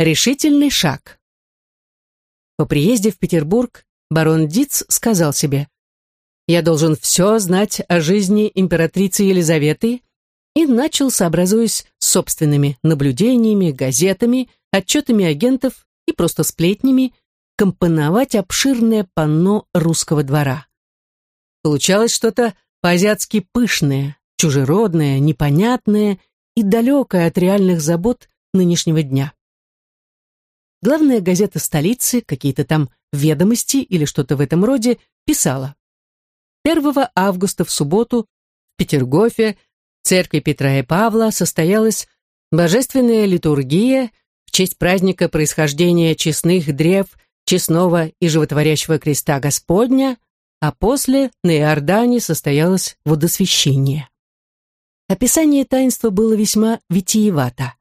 Решительный шаг. По приезде в Петербург барон Диц сказал себе, «Я должен все знать о жизни императрицы Елизаветы», и начал, сообразуясь собственными наблюдениями, газетами, отчетами агентов и просто сплетнями, компоновать обширное панно русского двора. Получалось что-то по-азиатски пышное, чужеродное, непонятное и далекое от реальных забот нынешнего дня. Главная газета столицы, какие-то там ведомости или что-то в этом роде, писала. 1 августа в субботу в Петергофе, церкви Петра и Павла, состоялась божественная литургия в честь праздника происхождения честных древ, честного и животворящего креста Господня, а после на Иордане состоялось водосвящение. Описание таинства было весьма витиевато.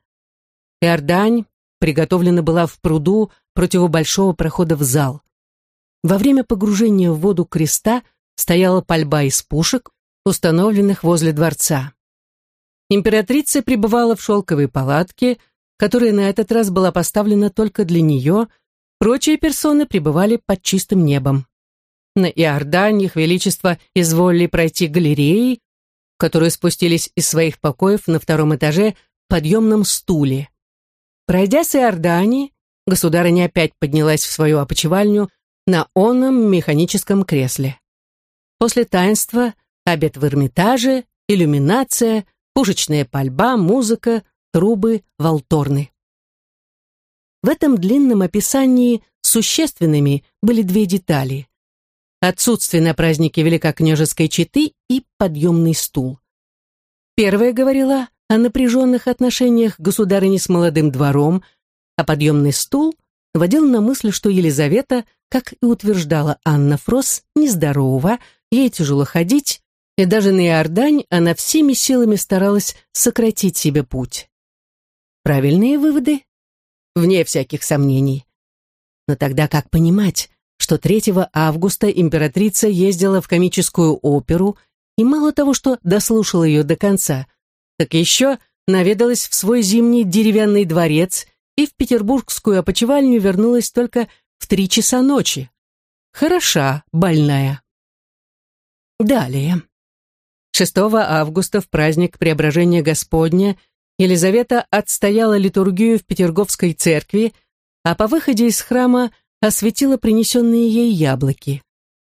Иордань приготовлена была в пруду против большого прохода в зал. Во время погружения в воду креста стояла пальба из пушек, установленных возле дворца. Императрица пребывала в шелковой палатке, которая на этот раз была поставлена только для нее, прочие персоны пребывали под чистым небом. На Иордане их величество изволили пройти галереей, которые спустились из своих покоев на втором этаже подъемном стуле. Пройдя с Иордании, государыня опять поднялась в свою опочивальню на оном механическом кресле. После таинства обед в Эрмитаже, иллюминация, пушечная пальба, музыка, трубы, волторны. В этом длинном описании существенными были две детали отсутствие на празднике великокняжеской четы и подъемный стул. Первая говорила о напряженных отношениях государыни с молодым двором, а подъемный стул водил на мысль, что Елизавета, как и утверждала Анна Фрос, нездорова, ей тяжело ходить, и даже на Иордань она всеми силами старалась сократить себе путь. Правильные выводы? Вне всяких сомнений. Но тогда как понимать, что 3 августа императрица ездила в комическую оперу и мало того, что дослушала ее до конца, так еще наведалась в свой зимний деревянный дворец и в петербургскую опочивальню вернулась только в три часа ночи. Хороша, больная. Далее. 6 августа в праздник Преображения Господня Елизавета отстояла литургию в Петерговской церкви, а по выходе из храма осветила принесенные ей яблоки.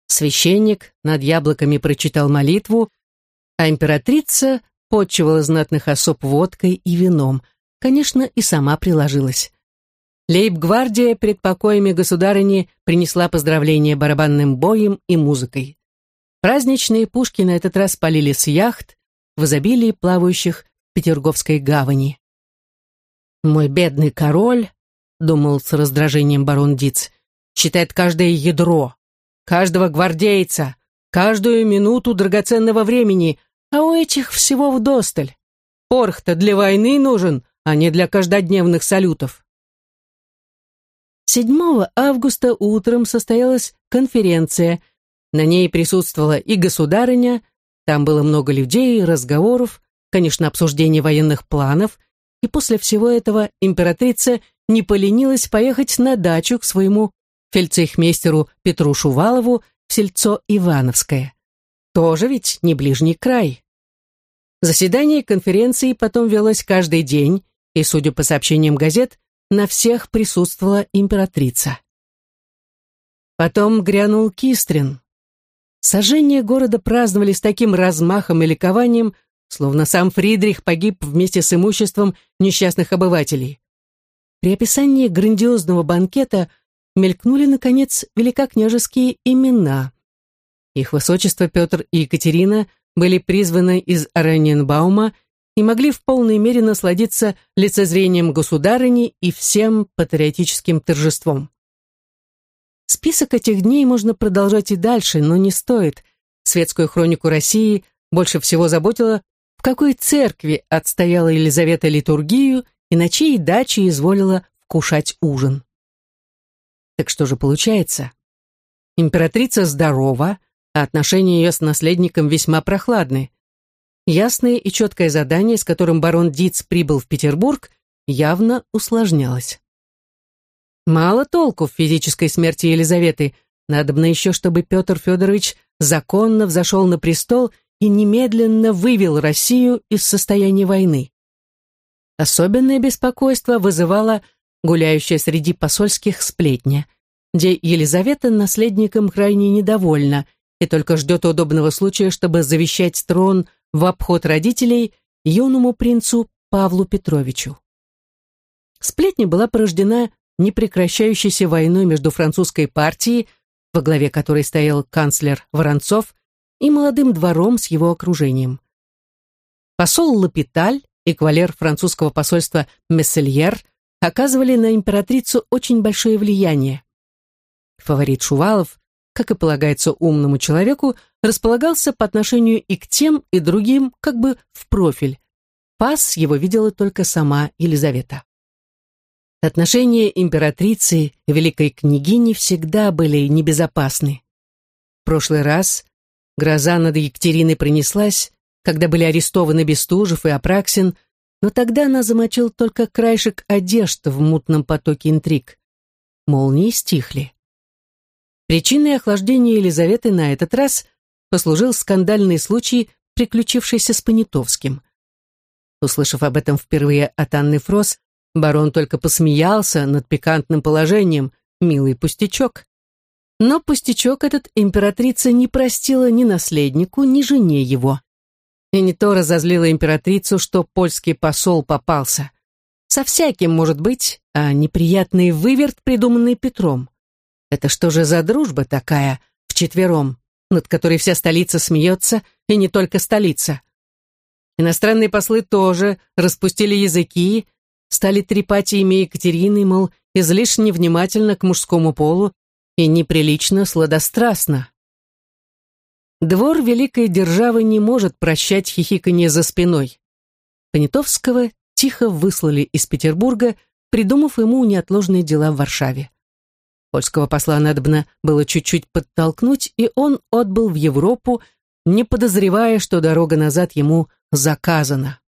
Священник над яблоками прочитал молитву, а императрица подчивала знатных особ водкой и вином, конечно, и сама приложилась. Лейб-гвардия пред покоями государыни принесла поздравления барабанным боем и музыкой. Праздничные пушки на этот раз полили с яхт, в изобилии плавающих в Петерговской гавани. «Мой бедный король», — думал с раздражением барон Диц, считает каждое ядро, каждого гвардейца, каждую минуту драгоценного времени, а у этих всего вдосталь. Порох-то для войны нужен, а не для каждодневных салютов. 7 августа утром состоялась конференция. На ней присутствовала и государыня, там было много людей, разговоров, конечно, обсуждение военных планов, и после всего этого императрица не поленилась поехать на дачу к своему фельдцейхмейстеру Петру Шувалову в сельцо Ивановское. Тоже ведь не ближний край. Заседание конференции потом велось каждый день, и, судя по сообщениям газет, на всех присутствовала императрица. Потом грянул Кистрин. Сожжение города праздновали с таким размахом и ликованием, словно сам Фридрих погиб вместе с имуществом несчастных обывателей. При описании грандиозного банкета мелькнули, наконец, великокняжеские имена. Их высочество Петр и Екатерина были призваны из Орененбаума и могли в полной мере насладиться лицезрением государыни и всем патриотическим торжеством. Список этих дней можно продолжать и дальше, но не стоит. Светскую хронику России больше всего заботило, в какой церкви отстояла Елизавета литургию и на чьей даче изволила вкушать ужин. Так что же получается? Императрица здорова, а отношения ее с наследником весьма прохладны. Ясное и четкое задание, с которым барон Диц прибыл в Петербург, явно усложнялось. Мало толку в физической смерти Елизаветы. Надобно еще, чтобы Петр Федорович законно взошел на престол и немедленно вывел Россию из состояния войны. Особенное беспокойство вызывало гуляющая среди посольских сплетня, где Елизавета наследником крайне недовольна и только ждет удобного случая, чтобы завещать трон в обход родителей юному принцу Павлу Петровичу. Сплетня была порождена непрекращающейся войной между французской партией, во главе которой стоял канцлер Воронцов, и молодым двором с его окружением. Посол Лапиталь и кавалер французского посольства Мессельер оказывали на императрицу очень большое влияние. Фаворит Шувалов, как и полагается умному человеку, располагался по отношению и к тем, и другим как бы в профиль. Пас его видела только сама Елизавета. Отношения императрицы и великой княгини всегда были небезопасны. В прошлый раз гроза над Екатериной пронеслась, когда были арестованы Бестужев и Апраксин, но тогда она замочил только краешек одежд в мутном потоке интриг. Молнии стихли. Причиной охлаждения Елизаветы на этот раз послужил скандальный случай, приключившийся с Понятовским. Услышав об этом впервые от Анны Фрос, барон только посмеялся над пикантным положением, милый пустячок. Но пустячок этот императрица не простила ни наследнику, ни жене его. И не то разозлила императрицу, что польский посол попался. Со всяким, может быть, а неприятный выверт, придуманный Петром. Это что же за дружба такая, вчетвером, над которой вся столица смеется, и не только столица? Иностранные послы тоже распустили языки, стали трепать имя Екатерины, мол, излишне внимательно к мужскому полу и неприлично сладострастно. Двор великой державы не может прощать хихиканье за спиной. Понятовского тихо выслали из Петербурга, придумав ему неотложные дела в Варшаве. Польского посла надобно было чуть-чуть подтолкнуть, и он отбыл в Европу, не подозревая, что дорога назад ему заказана.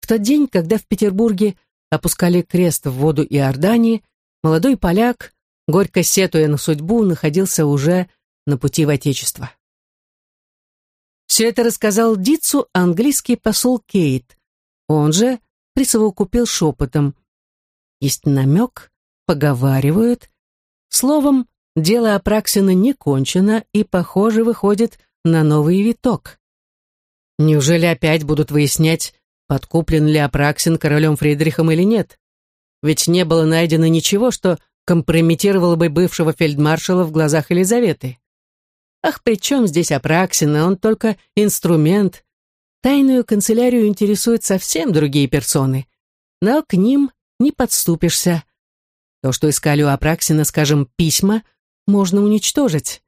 В тот день, когда в Петербурге опускали крест в воду Иордании, молодой поляк, горько сетуя на судьбу, находился уже на пути в Отечество. Все это рассказал Дицу английский посол Кейт. Он же присовокупил шепотом. Есть намек, поговаривают. Словом, дело Апраксина не кончено и, похоже, выходит на новый виток. Неужели опять будут выяснять, подкуплен ли Апраксин королем Фридрихом или нет? Ведь не было найдено ничего, что компрометировало бы бывшего фельдмаршала в глазах Елизаветы. Ах, при чем здесь Апраксин, он только инструмент. Тайную канцелярию интересуют совсем другие персоны. Но к ним не подступишься. То, что искали у Апраксина, скажем, письма, можно уничтожить.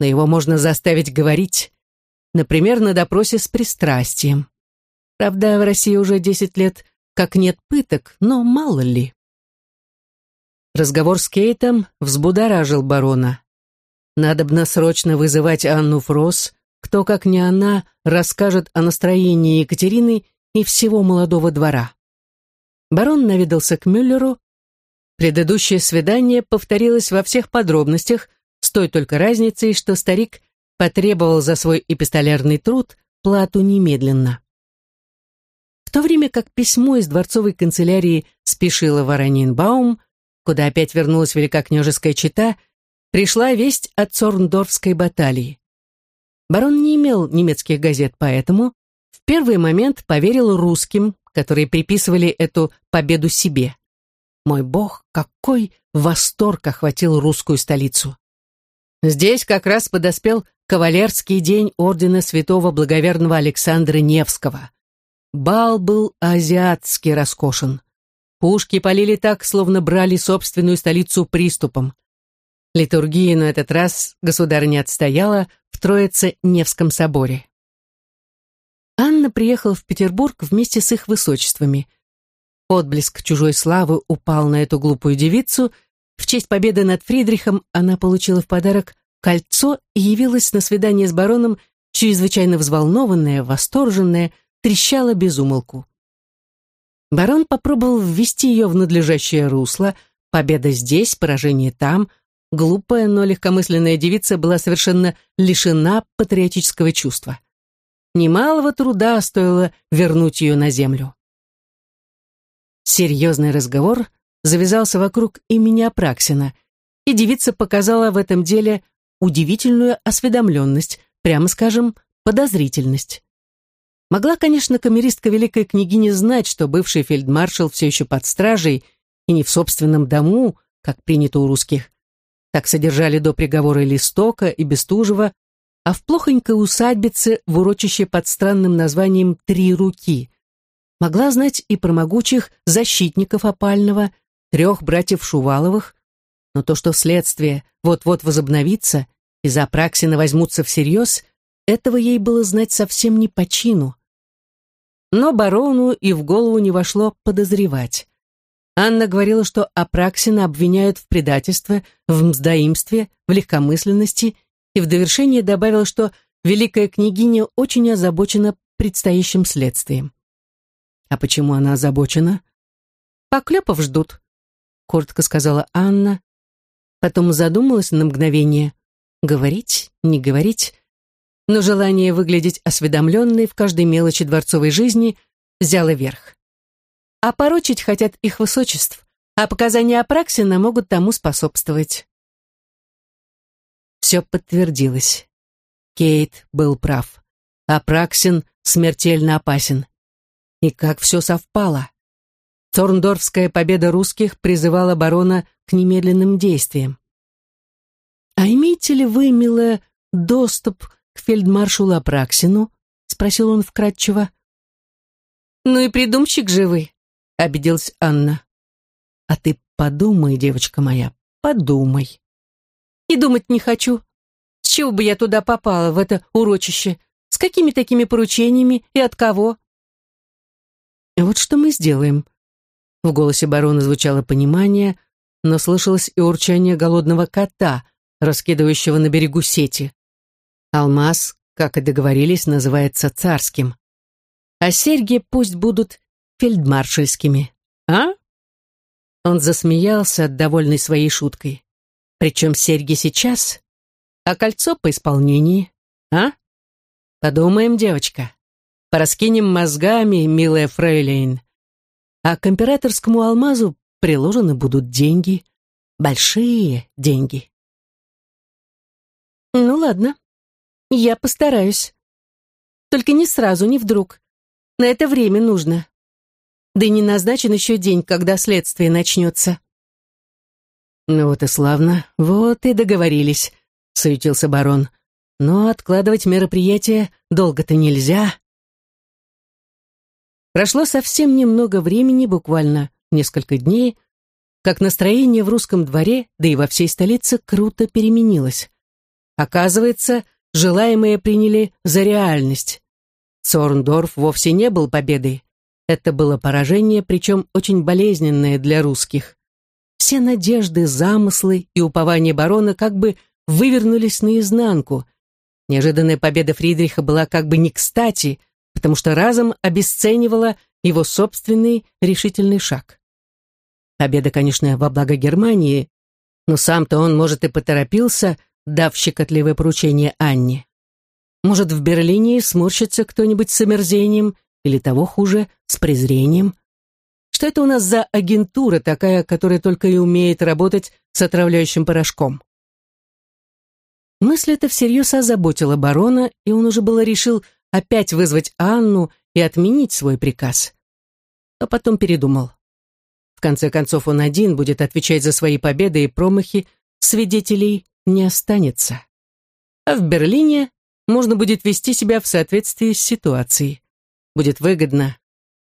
Но его можно заставить говорить. Например, на допросе с пристрастием. Правда, в России уже 10 лет как нет пыток, но мало ли. Разговор с Кейтом взбудоражил барона. Надобно срочно вызывать Анну Фрос, кто, как не она, расскажет о настроении Екатерины и всего молодого двора. Барон наведался к Мюллеру. Предыдущее свидание повторилось во всех подробностях, с той только разницей, что старик потребовал за свой эпистолярный труд плату немедленно. В то время как письмо из дворцовой канцелярии спешило в Аранинбаум, куда опять вернулась великокняжеская чета, пришла весть о Цорндорфской баталии. Барон не имел немецких газет, поэтому в первый момент поверил русским, которые приписывали эту победу себе. Мой бог, какой восторг охватил русскую столицу! Здесь как раз подоспел кавалерский день ордена святого благоверного Александра Невского. Бал был азиатски роскошен. Пушки полили так, словно брали собственную столицу приступом. Литургии на этот раз государыня отстояла в Троице-Невском соборе. Анна приехала в Петербург вместе с их высочествами. Отблеск чужой славы упал на эту глупую девицу. В честь победы над Фридрихом она получила в подарок кольцо и явилась на свидание с бароном, чрезвычайно взволнованная, восторженная, трещала без умолку. Барон попробовал ввести ее в надлежащее русло, Победа здесь, поражение там. Глупая, но легкомысленная девица была совершенно лишена патриотического чувства. Немалого труда стоило вернуть ее на землю. Серьезный разговор завязался вокруг имени Апраксина, и девица показала в этом деле удивительную осведомленность, прямо скажем, подозрительность. Могла, конечно, камеристка великой княгини знать, что бывший фельдмаршал все еще под стражей и не в собственном дому, как принято у русских. Так содержали до приговора Листока и Бестужева, а в плохонькой усадьбице в урочище под странным названием «Три руки». Могла знать и про могучих защитников опального, трех братьев Шуваловых, но то, что следствие вот-вот возобновится и за Апраксина возьмутся всерьез, этого ей было знать совсем не по чину. Но барону и в голову не вошло подозревать. Анна говорила, что Апраксина обвиняют в предательстве, в мздоимстве, в легкомысленности, и в довершение добавила, что великая княгиня очень озабочена предстоящим следствием. А почему она озабочена? Поклепов ждут, коротко сказала Анна, потом задумалась на мгновение. Говорить, не говорить, но желание выглядеть осведомленной в каждой мелочи дворцовой жизни взяло верх. А порочить хотят их высочеств, а показания Апраксина могут тому способствовать. Все подтвердилось. Кейт был прав. Апраксин смертельно опасен. И как все совпало. Цорндорфская победа русских призывала барона к немедленным действиям. «А имеете ли вы, милая, доступ к фельдмаршалу Апраксину?» — спросил он вкратчиво. «Ну и придумщик же вы», — обиделась Анна. «А ты подумай, девочка моя, подумай». «И думать не хочу. С чего бы я туда попала, в это урочище? С какими такими поручениями и от кого?» «Вот что мы сделаем». В голосе барона звучало понимание, но слышалось и урчание голодного кота, раскидывающего на берегу сети. Алмаз, как и договорились, называется царским. А серьги пусть будут фельдмаршальскими. А? Он засмеялся, довольный своей шуткой. Причем серьги сейчас, а кольцо по исполнении. А? Подумаем, девочка. Пораскинем мозгами, милая фрейлейн. А к императорскому алмазу приложены будут деньги. Большие деньги. Ну ладно, я постараюсь. Только не сразу, не вдруг. На это время нужно. Да и не назначен еще день, когда следствие начнется. Ну вот и славно, вот и договорились, суетился барон. Но откладывать мероприятие долго-то нельзя. Прошло совсем немного времени, буквально несколько дней, как настроение в русском дворе, да и во всей столице, круто переменилось. Оказывается, желаемое приняли за реальность. Цорндорф вовсе не был победой. Это было поражение, причем очень болезненное для русских. Все надежды, замыслы и упования барона как бы вывернулись наизнанку. Неожиданная победа Фридриха была как бы не кстати, потому что разом обесценивала его собственный решительный шаг. Победа, конечно, во благо Германии, но сам-то он, может, и поторопился – дав щекотливое поручение Анне. Может, в Берлине сморщится кто-нибудь с омерзением или того хуже, с презрением? Что это у нас за агентура такая, которая только и умеет работать с отравляющим порошком? Мысль эта всерьез озаботила барона, и он уже было решил опять вызвать Анну и отменить свой приказ. Но потом передумал. В конце концов, он один будет отвечать за свои победы и промахи, свидетелей не останется. А в Берлине можно будет вести себя в соответствии с ситуацией. Будет выгодно.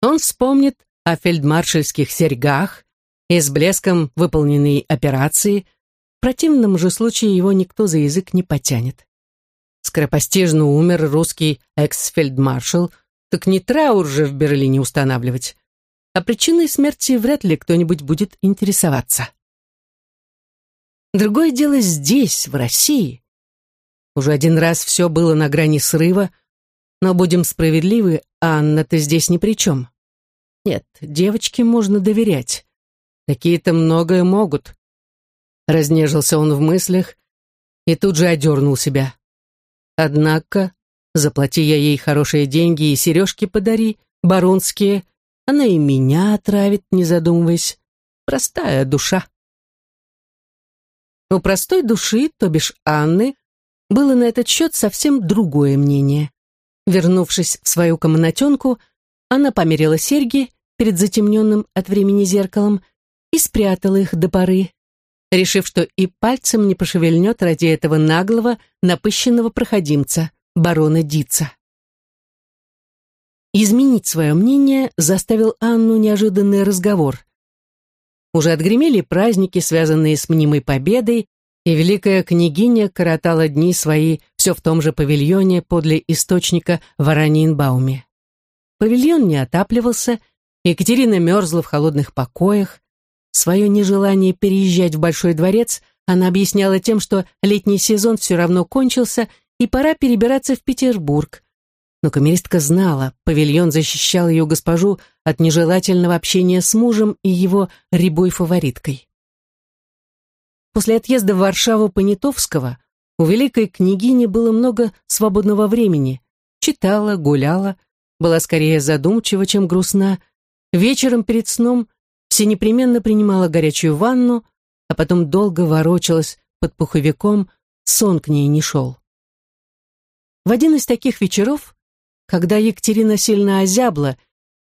Он вспомнит о фельдмаршальских серьгах и с блеском выполненной операции. В противном же случае его никто за язык не потянет. Скоропостижно умер русский экс-фельдмаршал, так не траур же в Берлине устанавливать. А причиной смерти вряд ли кто-нибудь будет интересоваться. Другое дело здесь, в России. Уже один раз все было на грани срыва, но будем справедливы, Анна-то здесь ни при чем. Нет, девочке можно доверять. Такие-то многое могут. Разнежился он в мыслях и тут же одернул себя. Однако, заплати я ей хорошие деньги и сережки подари, баронские, она и меня отравит, не задумываясь. Простая душа. У простой души, то бишь Анны, было на этот счет совсем другое мнение. Вернувшись в свою комнатенку, она померила серьги перед затемненным от времени зеркалом и спрятала их до поры, решив, что и пальцем не пошевельнет ради этого наглого, напыщенного проходимца, барона Дица. Изменить свое мнение заставил Анну неожиданный разговор. Уже отгремели праздники, связанные с мнимой победой, и великая княгиня коротала дни свои все в том же павильоне подле источника в Аранинбауме. Павильон не отапливался, Екатерина мерзла в холодных покоях. Свое нежелание переезжать в Большой дворец она объясняла тем, что летний сезон все равно кончился, и пора перебираться в Петербург. Но камеристка знала, павильон защищал ее госпожу от нежелательного общения с мужем и его рябой фавориткой. После отъезда в Варшаву Понятовского у великой княгини было много свободного времени. Читала, гуляла, была скорее задумчива, чем грустна. Вечером перед сном все непременно принимала горячую ванну, а потом долго ворочалась под пуховиком, сон к ней не шел. В один из таких вечеров, когда Екатерина сильно озябла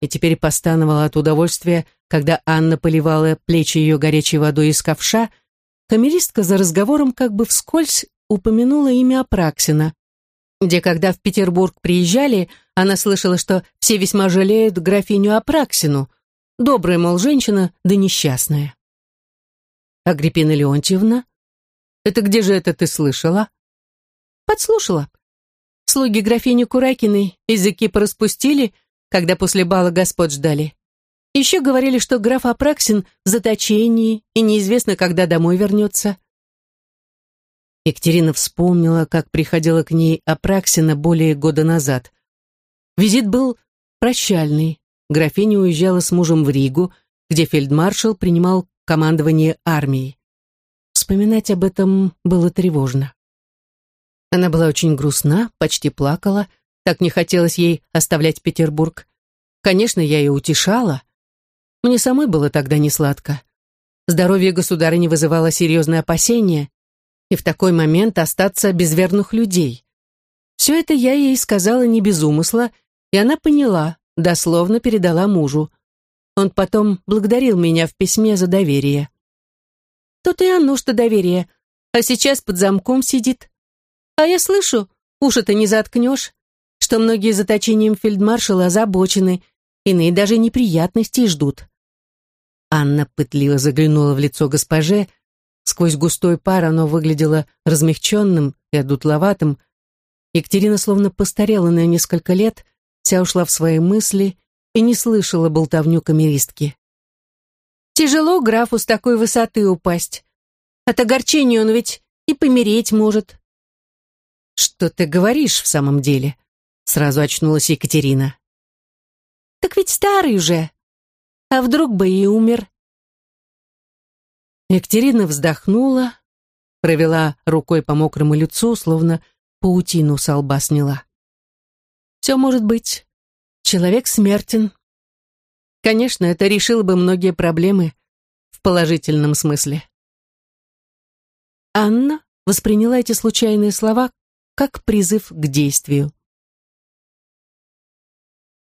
и теперь постановала от удовольствия, когда Анна поливала плечи ее горячей водой из ковша, камеристка за разговором как бы вскользь упомянула имя Апраксина, где, когда в Петербург приезжали, она слышала, что все весьма жалеют графиню Апраксину, добрая, мол, женщина, да несчастная. Агриппина Леонтьевна, это где же это ты слышала? Подслушала. Слуги графини Куракиной языки пораспустили, когда после бала господ ждали. Еще говорили, что граф Апраксин в заточении и неизвестно, когда домой вернется. Екатерина вспомнила, как приходила к ней Апраксина более года назад. Визит был прощальный. Графиня уезжала с мужем в Ригу, где фельдмаршал принимал командование армией. Вспоминать об этом было тревожно. Она была очень грустна, почти плакала, так не хотелось ей оставлять Петербург. Конечно, я ее утешала, мне самой было тогда не сладко. Здоровье государыни вызывало серьезные опасения, и в такой момент остаться без верных людей. Все это я ей сказала не без умысла, и она поняла, дословно передала мужу. Он потом благодарил меня в письме за доверие. Тут и оно, что доверие, а сейчас под замком сидит. А я слышу, уши-то не заткнешь, что многие заточением фельдмаршала озабочены, иные даже неприятностей ждут. Анна пытливо заглянула в лицо госпоже. Сквозь густой пар оно выглядело размягченным и одутловатым. Екатерина словно постарела на несколько лет, вся ушла в свои мысли и не слышала болтовню камеристки. «Тяжело графу с такой высоты упасть. От огорчения он ведь и помереть может». «Что ты говоришь в самом деле?» Сразу очнулась Екатерина. «Так ведь старый уже», а вдруг бы и умер? Екатерина вздохнула, провела рукой по мокрому лицу, словно паутину со лба сняла. Все может быть. Человек смертен. Конечно, это решило бы многие проблемы в положительном смысле. Анна восприняла эти случайные слова как призыв к действию.